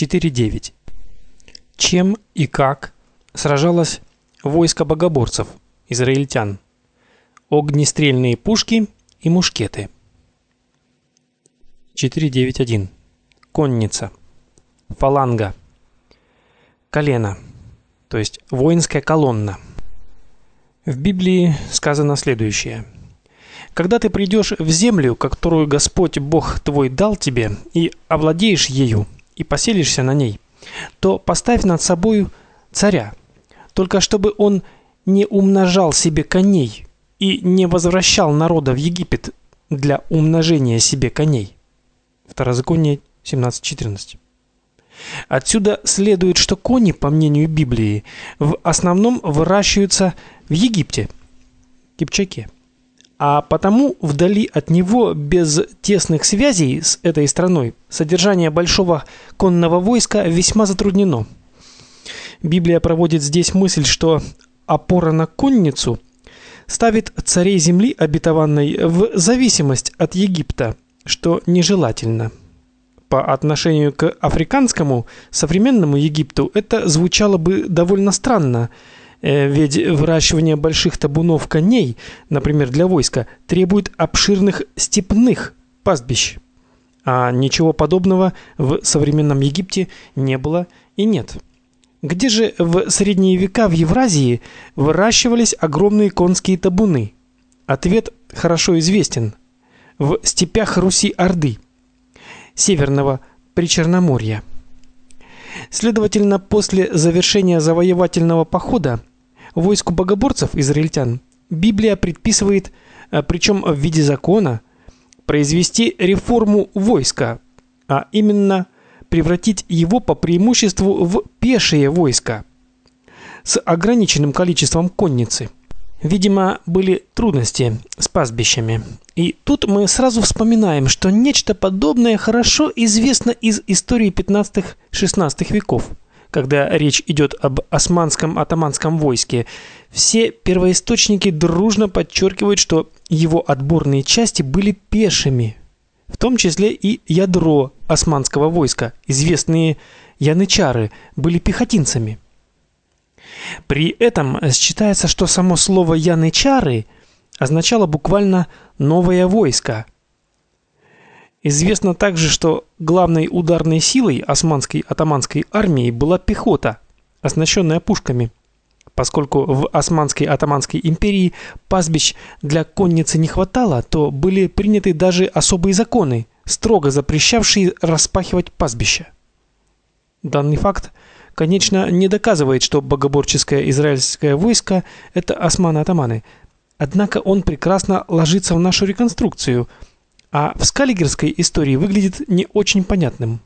4.9. Чем и как сражалось войско богоборцев, израильтян? Огнестрельные пушки и мушкеты. 4.9.1. Конница. Фаланга. Колено, то есть воинская колонна. В Библии сказано следующее – когда ты придешь в землю, которую Господь Бог твой дал тебе, и овладеешь ею, и поселишься на ней, то поставь над собою царя, только чтобы он не умножал себе коней и не возвращал народа в Египет для умножения себе коней. Второзаконие 17:14. Отсюда следует, что кони, по мнению Библии, в основном выращиваются в Египте, Кипчаке а потому вдали от него без тесных связей с этой страной содержание большого конного войска весьма затруднено. Библия проводит здесь мысль, что опора на конницу ставит царей земли обетованной в зависимость от Египта, что нежелательно. По отношению к африканскому современному Египту это звучало бы довольно странно – ведь выращивание больших табунов коней, например, для войска, требует обширных степных пастбищ. А ничего подобного в современном Египте не было и нет. Где же в средние века в Евразии выращивались огромные конские табуны? Ответ хорошо известен. В степях Руси-Орды, северного Причерноморья. Следовательно, после завершения завоевательного похода войску богоборцев израильтян Библия предписывает, э, причем в виде закона, произвести реформу войска, а именно превратить его по преимуществу в пешее войско с ограниченным количеством конницы. Видимо, были трудности с пастбищами. И тут мы сразу вспоминаем, что нечто подобное хорошо известно из истории 15-16 веков когда речь идет об османском атаманском войске, все первоисточники дружно подчеркивают, что его отборные части были пешими, в том числе и ядро османского войска, известные янычары, были пехотинцами. При этом считается, что само слово янычары означало буквально новое войско, Известно также, что главной ударной силой османской атаманской армии была пехота, оснащенная пушками. Поскольку в Османской атаманской империи пастбищ для конницы не хватало, то были приняты даже особые законы, строго запрещавшие распахивать пастбища. Данный факт, конечно, не доказывает, что богоборческое израильское войско это османы-атаманы. Однако он прекрасно ложится в нашу реконструкцию – а в скаллигерской истории выглядит не очень понятным.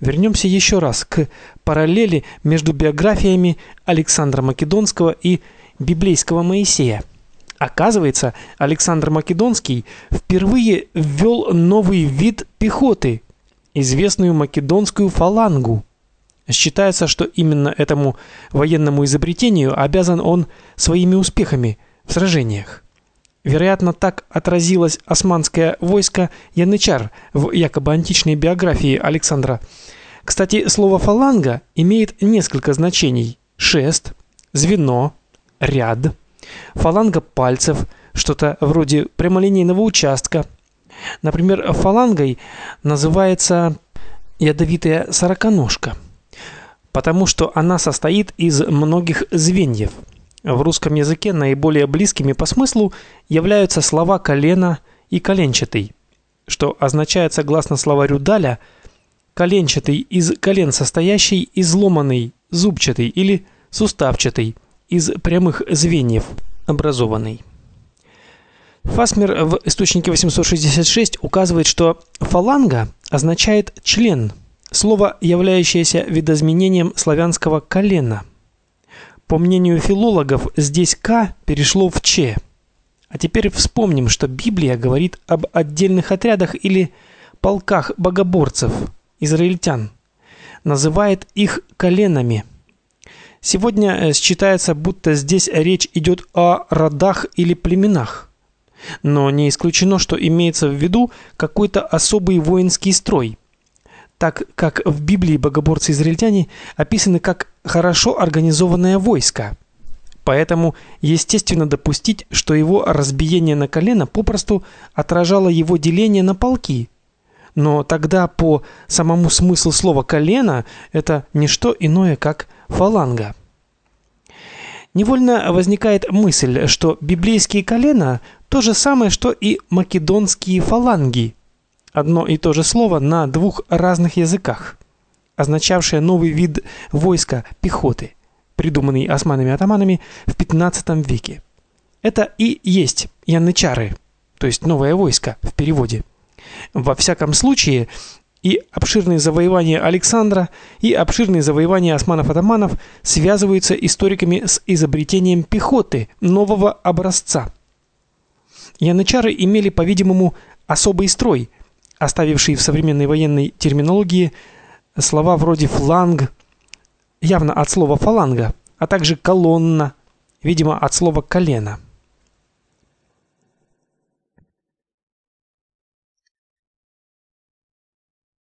Вернемся еще раз к параллели между биографиями Александра Македонского и библейского Моисея. Оказывается, Александр Македонский впервые ввел новый вид пехоты, известную македонскую фалангу. Считается, что именно этому военному изобретению обязан он своими успехами в сражениях. Вероятно, так отразилось османское войско янычар в якобы античной биографии Александра. Кстати, слово фаланга имеет несколько значений: шест, звено, ряд, фаланга пальцев, что-то вроде прямолинейного участка. Например, фалангой называется ядовитая сороконожка, потому что она состоит из многих звеньев. В русском языке наиболее близкими по смыслу являются слова колено и коленчатый, что означает согласно словарю Даля коленчатый из колен состоящий, изломанный, зубчатый или суставчатый из прямых звеньев образованный. Фасмер в источнике 866 указывает, что фаланга означает член, слово, являющееся видоизменением славянского колено. По мнению филологов, здесь к перешло в ч. А теперь вспомним, что Библия говорит об отдельных отрядах или полках богоборцев, израильтян, называет их коленами. Сегодня э, считается, будто здесь речь идет о родах или племенах. Но не исключено, что имеется в виду какой-то особый воинский строй. Так как в Библии богоборцы-израильтяне описаны как хорошо организованное войско. Поэтому естественно допустить, что его разбиение на колено попросту отражало его деление на полки. Но тогда по самому смыслу слова колено это не что иное, как фаланга. Невольно возникает мысль, что библейские колена то же самое, что и македонские фаланги. Одно и то же слово на двух разных языках, означавшее новый вид войска пехоты, придуманный османами-атаманами в 15 веке. Это и есть янычары, то есть новое войско в переводе. Во всяком случае, и обширные завоевания Александра, и обширные завоевания османов-атаманов связываются историками с изобретением пехоты нового образца. Янычары имели, по-видимому, особый строй, оставивший в современной военной терминологии слова вроде фланг, явно от слова фаланга, а также колонна, видимо, от слова колено.